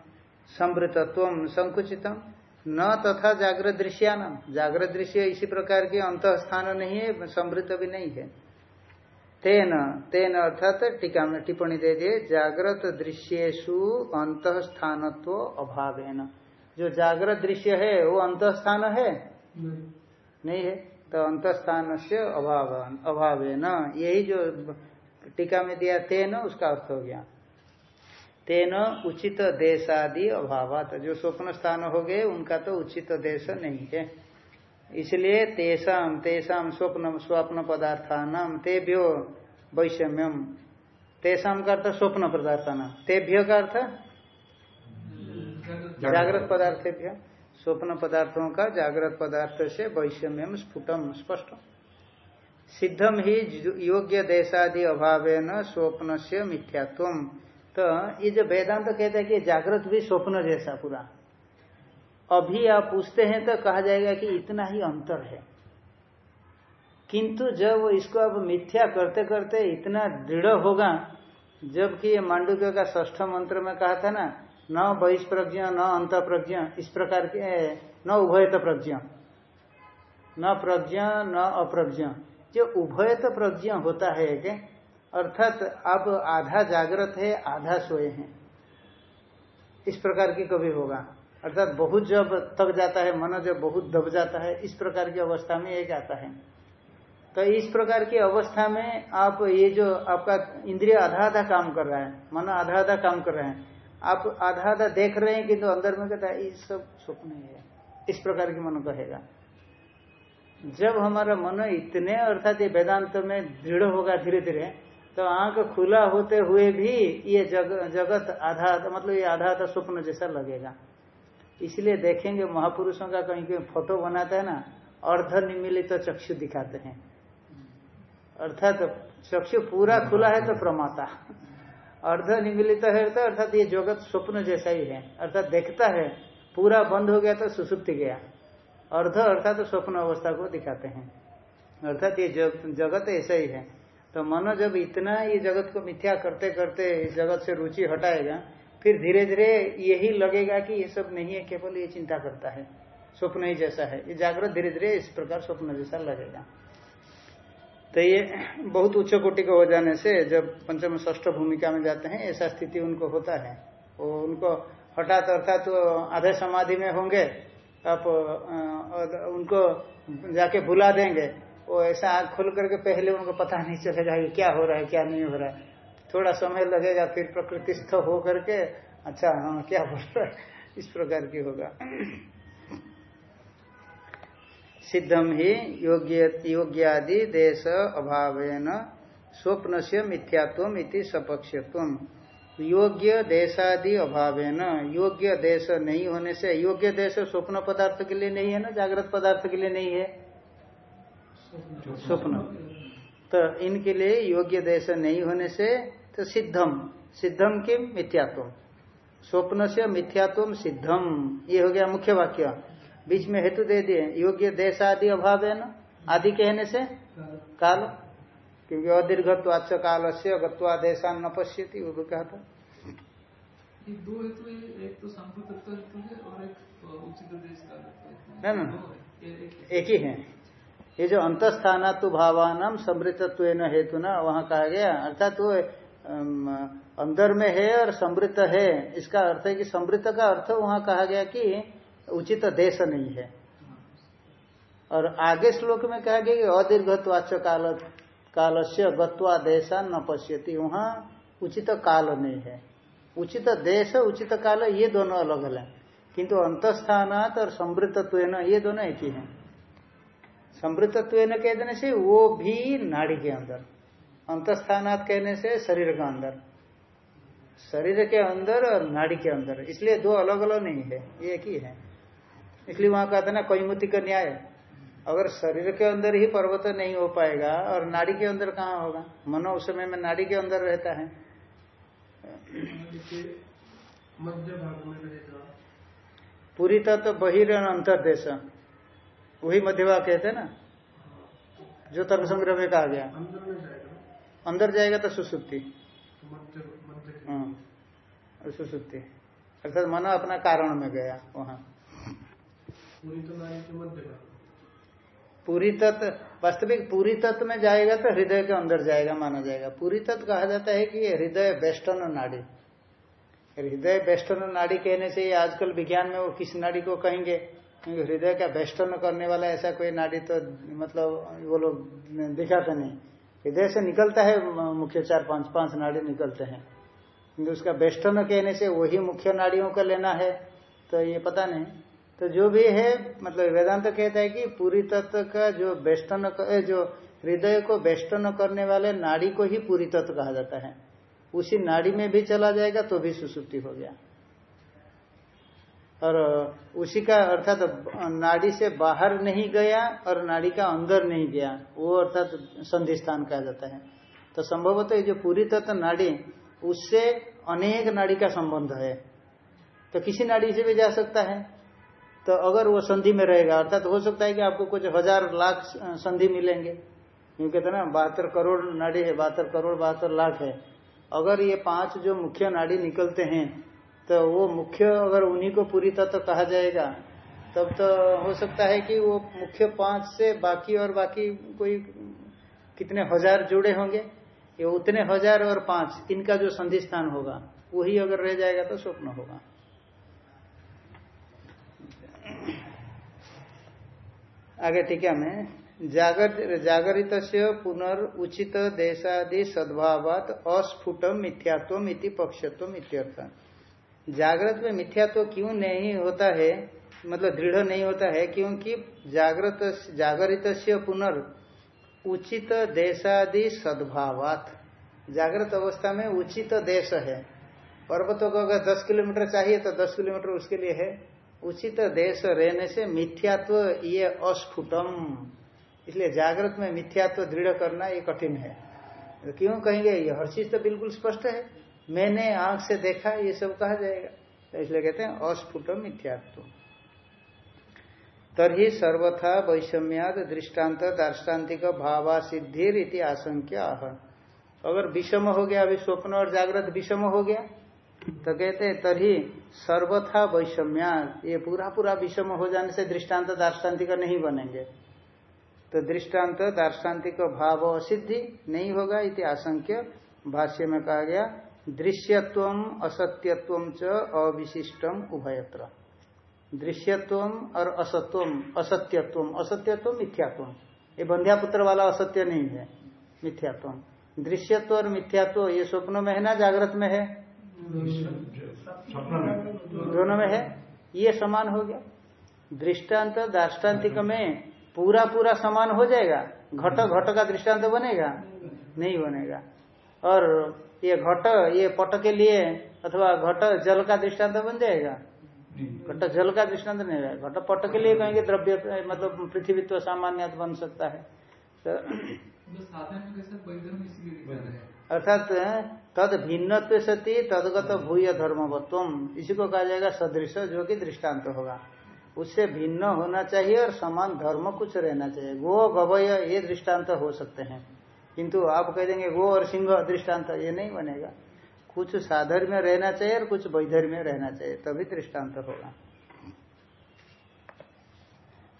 समृद्धत्व संकुचितम। न तथा जागृत दृश्यानाम। जागृत दृश्य इसी प्रकार के अंत स्थान नहीं है समृद्ध भी नहीं है। तेन तेन अर्थात टीका में टिप्पणी दे दिए, जागृत दृश्येशु अंत स्थानत्व अभाव जो जागृत दृश्य है वो अंत स्थान है? नहीं।, नहीं है? तो अंतस्थान से अभाव अभाव है न यही जो टीका में दिया तेन उसका अर्थ हो गया। तेन उचित देशादि अभाव जो स्वप्न स्थान हो गए उनका तो उचित देश नहीं है। इसलिए तेषाम तेषाम स्वप्न स्वप्न पदार्थान तेभ्यो वैषम्यम। तेषाम का अर्थ स्वप्न पदार्थान। तेभ्य का अर्थ? जागृत पदार्थेभ्य स्वप्न पदार्थों का जागृत पदार्थ से वैषम्यम स्फुटम स्पष्ट। सिद्धम ही योग्य देशादि अभाव स्वप्न से मिथ्यात्व। तो ये जो वेदांत तो कहते हैं कि जागृत भी स्वप्न जैसा पूरा। अभी आप पूछते हैं तो कहा जाएगा कि इतना ही अंतर है। किंतु जब इसको अब मिथ्या करते करते इतना दृढ़ होगा जबकि ये मांडुक्य का ष्ठ मंत्र में कहा था ना न बहिष्प्रज्ञ, न अंत प्रज्ञ इस प्रकार के न उभयत प्रज्ञ। न प्रज्ञ, न अप्रज्ञ। जो उभयत प्रज्ञ होता है कि अर्थात अब आधा जागृत है, आधा सोए हैं। इस प्रकार की कभी होगा। अर्थात बहुत जब तक जाता है, मन जब बहुत दब जाता है, इस प्रकार की अवस्था में एक आता है। तो इस प्रकार की अवस्था में आप ये जो आपका इंद्रिय आधा आधा काम कर रहा है, मन आधा आधा काम कर रहे हैं आप आधा आधा देख रहे हैं किंतु तो अंदर में कहता है ये सब स्वप्न है। इस प्रकार की मन कहेगा। जब हमारा मन इतने अर्थात ये वेदांत में दृढ़ होगा धीरे धीरे तो आँख खुला होते हुए भी ये जग, जगत आधा मतलब ये आधा आधा स्वप्न जैसा लगेगा। इसलिए देखेंगे महापुरुषों का कहीं कहीं फ़ोटो बनाता है ना अर्ध निमिलित तो चक्षु दिखाते हैं। अर्थात तो चक्षु पूरा खुला है तो प्रमाता। अर्ध निमिलित है तो अर्थात ये जगत स्वप्न जैसा ही है। अर्थात देखता है, पूरा बंद हो गया तो सुसुप्ति गया। अर्ध, अर्थात तो स्वप्न अवस्था को दिखाते हैं। अर्थात ये जगत ऐसा ही है। तो मन जब इतना ये जगत को मिथ्या करते करते इस जगत से रुचि हटाएगा, फिर धीरे धीरे यही लगेगा कि ये सब नहीं है, केवल ये चिंता करता है। स्वप्न ही जैसा है। ये जागृत धीरे धीरे इस प्रकार स्वप्न जैसा लगेगा। तो ये बहुत उच्च कोटि का हो जाने से जब पंचम ष्ठ भूमिका में जाते हैं, ऐसा स्थिति उनको होता है। वो उनको हठात अर्थात तो आधे समाधि में होंगे, आप उनको जाके बुला देंगे। वो ऐसा आग खोल करके पहले उनको पता नहीं चलेगा कि क्या हो रहा है, क्या नहीं हो रहा है। थोड़ा समय लगेगा, फिर प्रकृतिस्थ हो करके अच्छा हाँ क्या बोल रहा है? इस प्रकार की होगा। सिद्धम ही योग्य योग्यादि देश अभाव स्वप्न से मिथ्यात्व इति योग्य देशादि अभाव योग्य देश नहीं होने से, योग्य देश स्वप्न पदार्थ के लिए नहीं है ना, जागृत पदार्थ के लिए नहीं है? स्वप्न। तो इनके लिए योग्य देश नहीं होने से तो सिद्धम सिद्धम के? मिथ्यात्व स्वप्न से मिथ्यात्व सिद्धम ये हो गया मुख्य वाक्य। बीच में हेतु दे दिए। योग्य देश आदि अभाव है ना? आदि कहने से? काल। क्योंकि अदीर्घत्वाच काल से गत्वा देशा न पश्यती वो भी कहा था दो हेतु एक तो है और एक उचित देश का ना एक ही। है ये जो अंतस्थान तो भावान समृतत्व हेतु ना वहाँ कहा गया अर्थात वो अंदर में है और समृत है। इसका अर्थ है कि समृत का अर्थ वहाँ कहा गया कि उचित देश नहीं है। और आगे श्लोक में कहा गया कि अदीर्घत्वाच काल काल से गत्वा देशा न पश्यति, वहाँ उचित काल नहीं है। उचित देश, उचित काल, ये दोनों अलग अलग किंतु अंतस्थानात और समृतत्व ये दोनों एक ही है। समृद्धत्व कह देने से वो भी नाड़ी के अंदर। अंतस्थानात कहने से शरीर का अंदर। शरीर के अंदर और नाड़ी के अंदर। इसलिए दो अलग अलग नहीं है, ये एक ही है। इसलिए वहाँ कहते ना कैमुति का न्याय। अगर शरीर के अंदर ही पर्वत नहीं हो पाएगा और नाड़ी के अंदर कहाँ होगा? मनो उस समय में नाड़ी के अंदर रहता है। मध्य भाग में रहेगा पूरी तत्व बहिर अंतर देश। वही मध्यभाग कहते हैं ना? जो तर्क संग्रह में कहा गया। अंदर जाएगा। तो सुसुप्ति। हाँ। सुसुप्ति। अर्थात मन अपना कारण में गया वहाँ। पूरी तत्व, वास्तविक पूरी तत्व में जाएगा तो हृदय के अंदर जाएगा, माना जाएगा। पूरी तत्व कहा जाता है कि हृदय वेस्टर्न नाड़ी। हृदय वेस्टर्न नाड़ी कहने से आजकल विज्ञान में वो किस नाड़ी को कहेंगे? क्योंकि हृदय का वेष्टन करने वाला ऐसा कोई नाड़ी तो मतलब वो लोग दिखाते नहीं। हृदय से निकलता है, मुख्य चार पाँच पाँच नाड़ी निकलते हैं। किंतु उसका वेष्टन कहने से वही मुख्य नाड़ियों का लेना है तो ये पता नहीं। तो जो भी है मतलब वेदांत तो कहता है कि पूरी तत्व का जो वेष्टन जो हृदय को बेष्टन करने वाले नाड़ी को ही पूरी तत्व कहा जाता है। उसी नाड़ी में भी चला जाएगा तो भी सुसुप्ति हो गया। और उसी का अर्थात तो नाड़ी से बाहर नहीं गया और नाड़ी का अंदर नहीं गया, वो अर्थात संधि स्थान कहा जाता है। तो संभवतः ये जो पूरी तत्व नाड़ी, उससे अनेक नाड़ी का संबंध है। तो किसी नाड़ी से भी जा सकता है। तो अगर वो संधि में रहेगा, अर्थात तो हो सकता है कि आपको कुछ हज़ार लाख संधि मिलेंगे। क्योंकि कहते ना, बहत्तर करोड़ नाड़ी है, बहत्तर करोड़, बहत्तर लाख है। अगर ये पाँच जो मुख्य नाड़ी निकलते हैं तो वो मुख्य अगर उन्हीं को पूरी तत्व तो कहा जाएगा, तब तो हो सकता है कि वो मुख्य पाँच से बाकी और बाकी कोई कितने हज़ार जुड़े होंगे। ये उतने हज़ार और पाँच, इनका जो संधि स्थान होगा, वही अगर रह जाएगा तो स्वप्न होगा। आगे टीका में जागर जागरित पुनर्उचित देशादि सद्भावात अस्फुटम मिथ्यात्व इति पक्षत्व इत्यर्थ। जागृत में मिथ्यात्व क्यों नहीं होता है? मतलब दृढ़ नहीं होता है, क्योंकि जागृत जागरित पुनर् उचित देशादि सद्भावात। जागृत अवस्था में उचित देश है। पर्वतों को अगर दस किलोमीटर चाहिए तो दस किलोमीटर उसके लिए है। उचित देश रहने से मिथ्यात्व ये अस्फुटम। इसलिए जागृत में मिथ्यात्व दृढ़ करना ये कठिन है। तो क्यों कहेंगे? ये हर चीज़ तो बिल्कुल स्पष्ट है। मैंने आँख से देखा, ये सब कहा जाएगा। तो इसलिए कहते हैं अस्फुट मिथ्यात्व। तरी सर्वथा वैषम्याद दृष्टांत दार्ष्टान्तिक भावा सिद्धिर इति आशंक्य। आह अगर विषम हो गया, अभी स्वप्न और जागृत विषम हो गया तो कहते हैं तरी सर्वथा वैषम्या, ये पूरा पूरा विषम हो जाने से दृष्टांत दार्ष्टान्तिक नहीं बनेंगे। तो दृष्टांत दार्ष्टान्तिक भाव सिद्धि नहीं होगा इति आशंक्य। भाष्य में कहा गया, दृश्यत्व असत्यत्व च अविशिष्टम उभयत्र। दृश्यत्व और असत्व असत्यत्व असत्यत्व मिथ्यात्व। ये बंध्यापुत्र वाला असत्य नहीं है, मिथ्यात्व। दृश्यत्व और मिथ्यात्व ये स्वप्न में है ना, जागृत में है? दोनों में है? ये समान हो गया। दृष्टांत दार्ष्टान्तिक में पूरा पूरा समान हो जाएगा। घट घट का दृष्टांत बनेगा? नहीं बनेगा। और ये घट ये पट के लिए अथवा घट जल का दृष्टांत बन जाएगा? घट जल का दृष्टांत नहीं रहेगा घट पट के लिए कहेंगे द्रव्य मतलब पृथ्वी तो सामान्य बन सकता है। तो अर्थात तद भिन्न सती, तदगत भूय धर्मवत्व इसी को कहा जाएगा सदृश, जो कि दृष्टांत होगा। उससे भिन्न होना चाहिए और समान धर्म कुछ रहना चाहिए। गो गवय ये दृष्टांत हो सकते हैं। किंतु आप कह देंगे, गो और सिंह दृष्टांत, ये नहीं बनेगा। कुछ साधर में रहना चाहिए और कुछ वैधर में रहना चाहिए, तभी दृष्टांत होगा।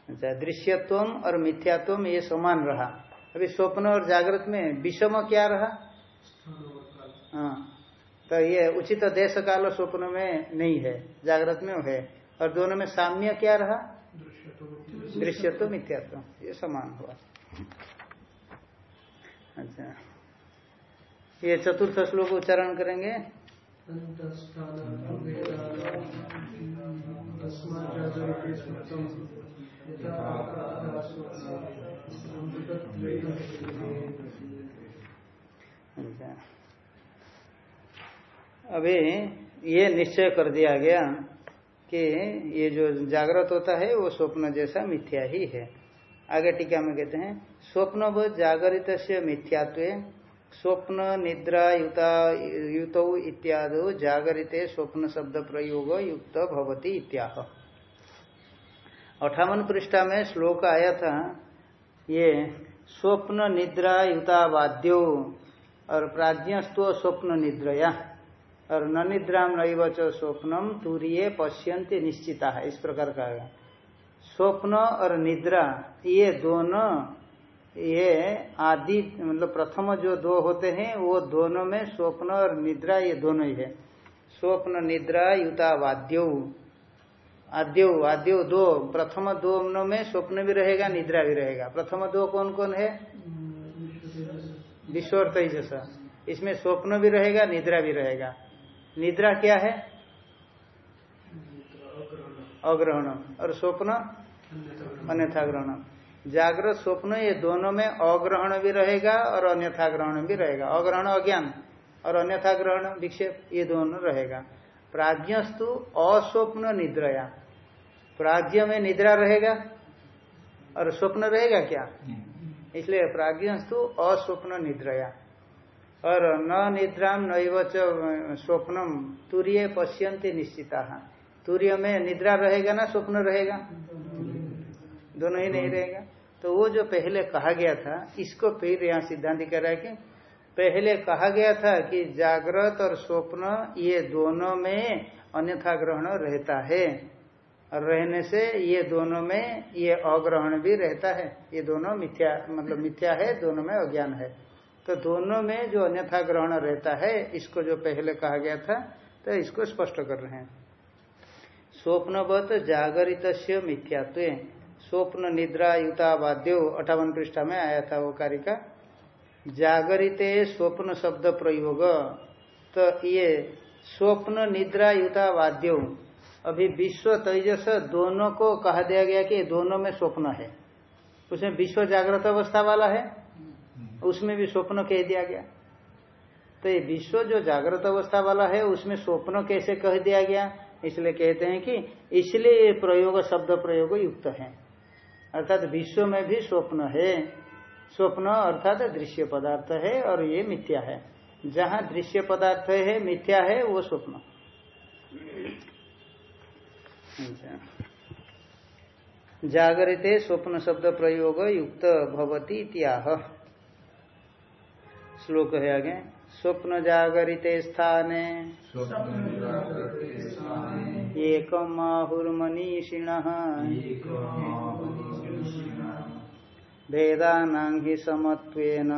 अच्छा दृश्यत्व और मिथ्यात्व ये समान रहा। अभी स्वप्न और जागृत में विषम क्या रहा? हाँ। तो ये उचित देश काल स्वप्न में नहीं है, जागृत में है। और दोनों में साम्य क्या रहा? दृश्य तो मिथ्यात्व। ये समान हुआ। अच्छा। ये चतुर्थ श्लोक उच्चारण करेंगे अच्छा अभी ये निश्चय कर दिया गया कि ये जो जागृत होता है, वो स्वप्न जैसा मिथ्या ही है। आगे टीका में कहते हैं स्वप्न व जागरित से मिथ्यात्व, स्वप्न निद्रा युता, युत इत्यादि जागरित स्वप्न शब्द प्रयोग युक्त भवती इत्याह। अठावन पृष्ठा में श्लोक आया था, ये स्वप्न निद्रा युता वाद्यो, और प्राज्ञस्व स्वप्न निद्रया। और न निद्रा नैव स्वप्नम तूर्य पश्यंत निश्चिता। है इस प्रकार का है स्वप्न और निद्रा ये दोनों ये आदि मतलब प्रथम जो दो होते हैं वो दोनों में स्वप्न और निद्रा ये दोनों ही है। स्वप्न निद्रा युता वाद्यो। आद्यो आद्यो दो। प्रथम दो में स्वप्न भी रहेगा निद्रा भी रहेगा। प्रथम दो कौन कौन है विश्व और तेजस। इसमें स्वप्न भी रहेगा निद्रा भी रहेगा। निद्रा क्या है? अग्रहण और स्वप्न? अन्यथा ग्रहण जागृत स्वप्न ये दोनों में अग्रहण भी रहेगा और अन्यथा ग्रहण भी रहेगा। अग्रहण अज्ञान और अन्यथा ग्रहण विक्षेप ये दोनों रहेगा। प्राज्ञस्तु अस्वप्न निद्रया। प्राज्ञ में निद्रा रहेगा और स्वप्न रहेगा क्या? इसलिए प्राज्ञस्तु अस्वप्न निद्रया। और न निद्रा नैव स्वप्नम। तूर्य पश्यंती निश्चिता। तूर्य में निद्रा रहेगा ना स्वप्न रहेगा? दोनों ही नहीं रहेगा। तो वो जो पहले कहा गया था इसको फिर यहाँ सिद्धांत कह रहा है कि पहले कहा गया था कि जागृत और स्वप्न ये दोनों में अन्यथा ग्रहण रहता है। और रहने से ये दोनों में ये अग्रहण भी रहता है। ये दोनों मिथ्या मतलब मिथ्या है दोनों में अज्ञान है। तो दोनों में जो अन्यथा ग्रहण रहता है, इसको जो पहले कहा गया था तो इसको स्पष्ट कर रहे हैं। स्वप्नवत जागरित मिथ्यात्व। स्वप्न निद्रा युता वाद्यो अठावन पृष्ठा में आया था वो कार्य का जागरित स्वप्न शब्द प्रयोग। तो ये स्वप्न निद्रा युता वाद्यो। अभी विश्व तेजस दोनों को कहा दिया गया कि दोनों में स्वप्न है। उसमें विश्व जागृत अवस्था वाला है उसमें भी स्वप्न कह दिया गया। तो ये विश्व जो जागृत अवस्था वाला है, उसमें स्वप्न कैसे कह दिया गया? इसलिए कहते हैं कि इसलिए ये प्रयोग, शब्द प्रयोग युक्त है। अर्थात विश्व में भी स्वप्न है। स्वप्न अर्थात दृश्य पदार्थ है और ये मिथ्या है। जहाँ दृश्य पदार्थ है, मिथ्या है, वो स्वप्न। जागृत स्वप्न शब्द प्रयोग युक्त भवती इत्याह। श्लोक है आगे। स्वप्न जागरित स्थाने। एक आहुर्मनीषिण। भेदाना ही समत्वेन।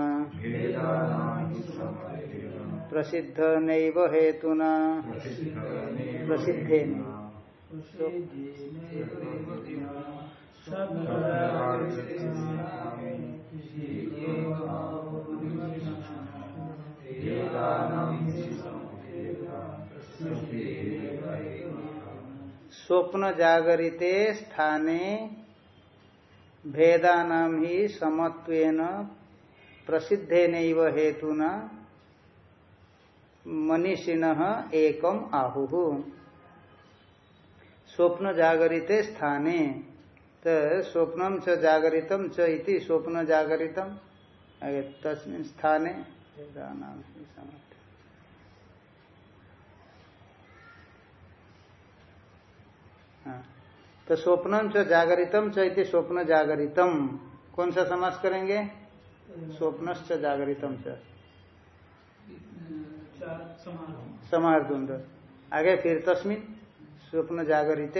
प्रसिद्ध नैव हेतुना। प्रसिद्धेन स्वप्न जागरिते स्थाने भेदानाम ही समत्वेन प्रसिद्धेन हेतुना मनीषिण एकम आहु। स्वप्न जागरिते स्थाने तो स्वप्नम च जागरितम च इति स्वप्न जागरितम तस्मिन स्थाने ही हाँ। तो स्वप्नम च जागरितम चैती स्वप्न जागरितम। कौन सा समास करेंगे? स्वप्नश्च जागरितम च। समार आगे फिर तस्मिन स्वप्न जागरित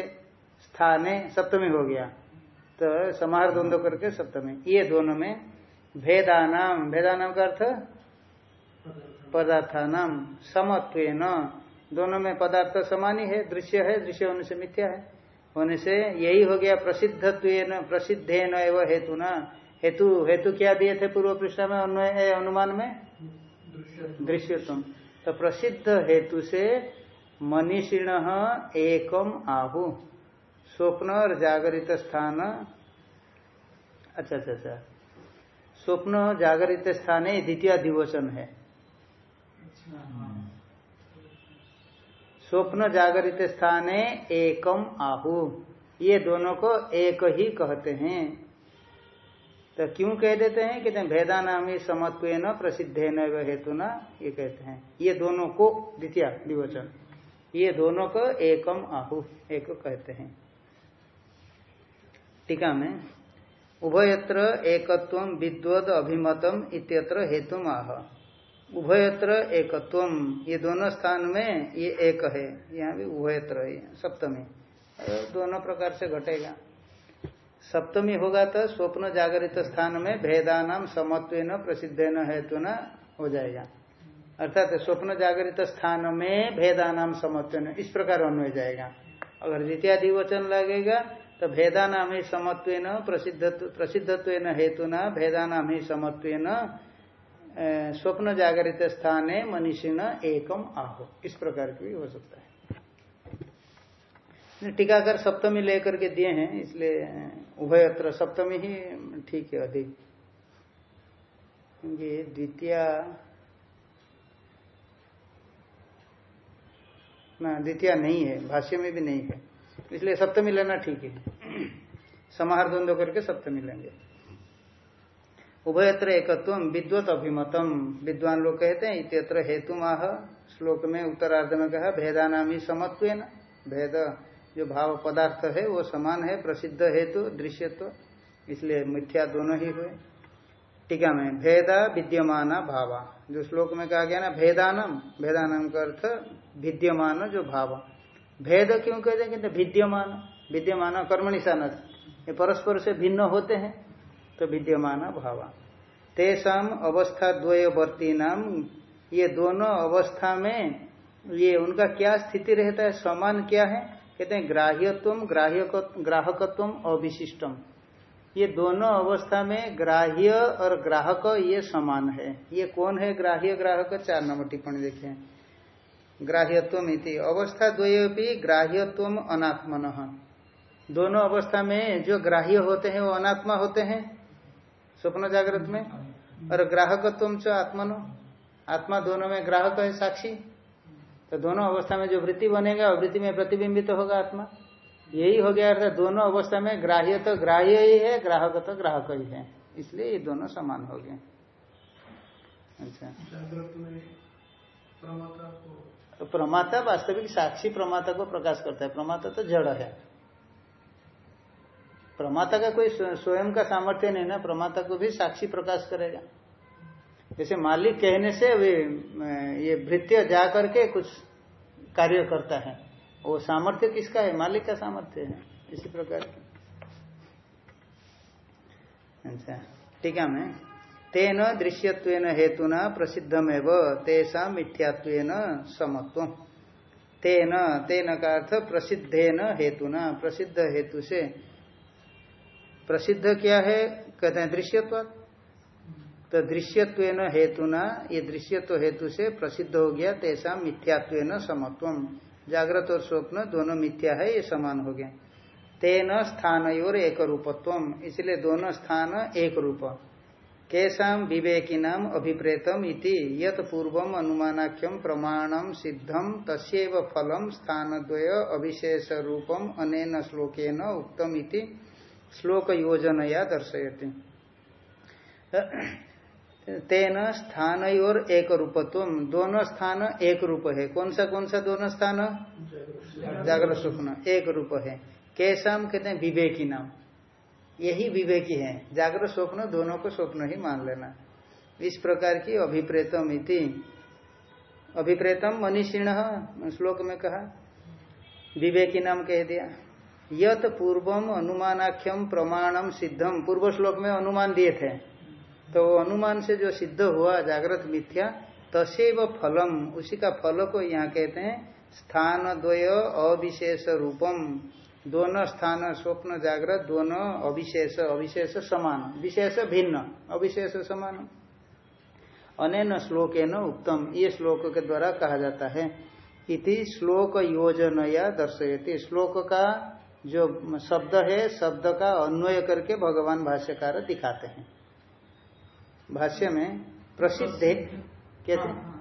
स्थाने सप्तमी हो गया। तो समार द्वंद करके सप्तमी। ये दोनों में भेदानाम। भेदानाम का अर्थ पदार्थानाम समत्व दोनों में पदार्थ समान ही है दृश्य है, दृश्य होने से मिथ्या है। होने से यही हो गया प्रसिद्धत्व प्रसिद्ध एवं हेतु न हेतु हेतु क्या दिए थे पूर्व पृष्ठ में अनुमान में? दृश्य दृश्यत्म तो प्रसिद्ध हेतु से मनीषिण एकम आहु। स्वप्न और जागरित स्थान। अच्छा अच्छा अच्छा। स्वप्न, जागरित स्थान द्वितीय दिवचन है। स्वप्न जागरित स्थाने एकम आहु। ये दोनों को एक ही कहते हैं। तो क्यों कह देते हैं? कहते भेदा नाम समत्व न प्रसिद्ध न हेतु न ये कहते हैं, ये दोनों को, द्वितीय दिवचन ये दोनों को एकम आहु, एक कहते हैं। टीका में, उभयत्र एकत्व विद्वद अभिमतम इत्यत्र हेतु आह उभयत्र एकत्वम। ये दोनों स्थान में ये एक है। यहाँ भी उभयत्र सप्तमी। दोनों प्रकार से घटेगा। सप्तमी होगा तो स्वप्न जागरित स्थान में भेदानाम समत्व न प्रसिद्ध न हेतु न हो जाएगा। अर्थात स्वप्न जागरित स्थान में भेदानाम समत्व इस प्रकार अन्वय जाएगा। अगर द्वितीय वचन लगेगा तो भेदा नाम ही समत्व प्रसिद्ध प्रसिद्धत्व हेतु न भेदा नाम ही समत्व स्वप्न जागरित स्थान मनीषिण एकम आहो। इस प्रकार की भी हो सकता है। टीकाकर सप्तमी लेकर के दिए हैं, इसलिए उभयत्र सप्तमी ही ठीक है अधिक। क्योंकि द्वितीय, ना, द्वितीय नहीं है, भाष्य में भी नहीं है। इसलिए सप्तमी लेना ठीक है। समाहार द्वंद्व करके सप्तमी लेंगे। उभयत्र एकत्व विद्वत अभिमतम विद्वान लोग कहते हैं, इत्यत्र हेतु माह श्लोक में उत्तरार्ध में कहा भेदानाम ही समत्व भेद, जो भाव पदार्थ है, वो समान है, प्रसिद्ध हेतु, दृश्यत्व, इसलिए मिथ्या दोनों ही हुए। टीका में, भेदा विद्यमान भावा। जो श्लोक में कहा गया ना, भेदानम भेदानम का अर्थ विद्यमान जो भाव। भेद क्यों कहते हैं? विद्यमान। विद्यमान कर्म निशानत ये परस्पर से भिन्न होते हैं। तो विद्यमान भावा तेषाम अवस्था द्वयवर्ती नाम ये दोनों अवस्था में, ये उनका क्या स्थिति रहता है, समान क्या है? कहते हैं ग्राह्यत्व ग्राह्य ग्राहकत्व अविशिष्टम ये दोनों अवस्था में ग्राह्य और ग्राहक, ये समान है। ये कौन है ग्राह्य, ग्राहक? चार नंबर टिप्पणी देखे। ग्राह्यत्व इति। अवस्था द्वयोपी ग्राह्यत्व अनात्मन। दोनों अवस्था में जो ग्राह्य होते हैं, वो अनात्मा होते हैं। स्वप्न जागृत में। और ग्राहकत्व च आत्मनो। आत्मा दोनों में ग्राहक है साक्षी। तो दोनों अवस्था में जो वृत्ति बनेगा और वृत्ति में प्रतिबिंबित तो होगा आत्मा। यही हो गया अर्थात दोनों अवस्था में ग्राह्य तो ग्राह्य ही है ग्राहक तो ग्राहक ही है। इसलिए ये दोनों समान हो गए। अच्छा। प्रमाता वास्तविक साक्षी प्रमाता को प्रकाश करता है। प्रमाता तो जड़ है। प्रमाता का कोई स्वयं का सामर्थ्य नहीं ना, प्रमाता को भी साक्षी प्रकाश करेगा। जैसे मालिक कहने से अभी ये भृत्य जा करके कुछ कार्य करता है। वो सामर्थ्य किसका है? मालिक का सामर्थ्य है। इसी प्रकार अच्छा ठीक है मैं तेन दृश्यत्व हेतुना प्रसिद्धमेव, तेषा मिथ्यात्व समत्व। तेन तेन का अर्थ प्रसिद्धेन हेतुना, प्रसिद्ध हेतु से प्रसिद्ध क्या है? कहते हैं दृश्यत्व। तो दृश्यत्व हेतुना, ये दृश्यत्व हेतु से प्रसिद्ध हो गया तेसा मिथ्यात्व समत्व जागृत और स्वप्न दोनों मिथ्या है, ये समान हो गए तेन स्थान और एक रूपत्व इसलिए दोनों स्थान एक रूप। केशाम नाम अभिप्रेतम इति, यत पूर्वम अनुमानाख्यम प्रमाणम सिद्धम तस्व फलम स्थान द्वय अविशेष रूपम अनेन श्लोकेन उक्तम इति। श्लोक योजन या दर्शयति। तेन स्थान और एक रूपत्व। दोनों स्थान एक रूप है। कौन सा कौन सा दोनों स्थान? जागृत स्वप्न एक रूप है। कैसाम कहते हैं विवेकी नाम। यही विवेकी है। जागृत स्वप्न दोनों को स्वप्न ही मान लेना। इस प्रकार की अभिप्रेतम इति। अभिप्रेतम मनीषिण। श्लोक में कहा, विवेकी नाम कह दिया। यत पूर्वम अनुमानाख्यम प्रमाणम सिद्धम। पूर्व श्लोक में अनुमान दिए थे। तो अनुमान से जो सिद्ध हुआ, जागृत मिथ्या, तसेव फलम। उसी का फल को यहाँ कहते हैं स्थान द्वय अविशेष रूपम। दोनों स्थान स्वप्न जागृत, दोनों अविशेष अविशेष समान। विशेष भिन्न, अविशेष समान। अनेन श्लोक न उत्तम ये श्लोक के द्वारा कहा जाता है। इति श्लोक योजनया दर्शयती। श्लोक का जो शब्द है शब्द का अन्वय करके भगवान भाष्यकार दिखाते हैं। भाष्य में प्रसिद्ध कहते हैं।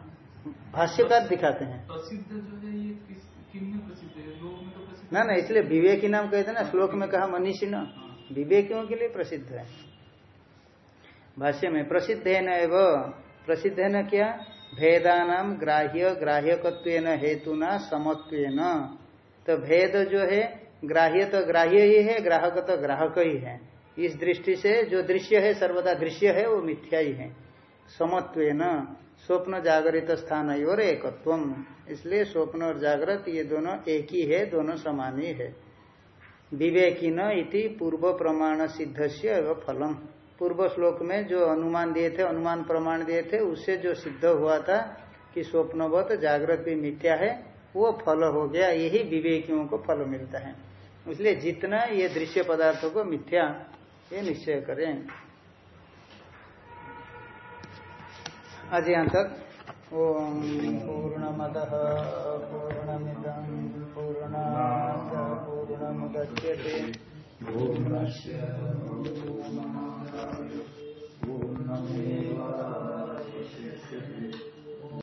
भाष्यकार दिखाते हैं। प्रसिद्ध जो है ये किन प्रसिद्ध है? लोग में तो प्रसिद्ध ना ना इसलिए विवेकी नाम कहते हैं ना श्लोक में कहा मनीषी न। विवेकियों के लिए प्रसिद्ध है। भाष्य में प्रसिद्ध है न एव प्रसिद्ध है न क्या? भेदानाम ग्राह्य ग्राह्यकत्व हेतु न समत्व तो भेद जो है ग्राह्य तो ग्राह्य ही है, ग्राहक तो ग्राहक ही है। इस दृष्टि से जो दृश्य है, सर्वदा दृश्य है, वो मिथ्या ही है। समत्व न स्वप्न जागृत स्थान और एकत्व इसलिए स्वप्न और जागृत, ये दोनों एक ही है, दोनों समान ही है। विवेकी इति पूर्व प्रमाण सिद्ध से फलम। पूर्व श्लोक में जो अनुमान दिए थे, अनुमान प्रमाण दिए थे, उससे जो सिद्ध हुआ था कि स्वप्नवत जागृत भी मिथ्या है, वो फल हो गया। यही विवेकियों को फल मिलता है। इसलिए जितना ये दृश्य पदार्थों को मिथ्या, ये निश्चय करें। आज यहाँ तक। ओम पूर्णमद पूर्णमिदं पूर्ण पूर्णमुदच्यते पूर्ण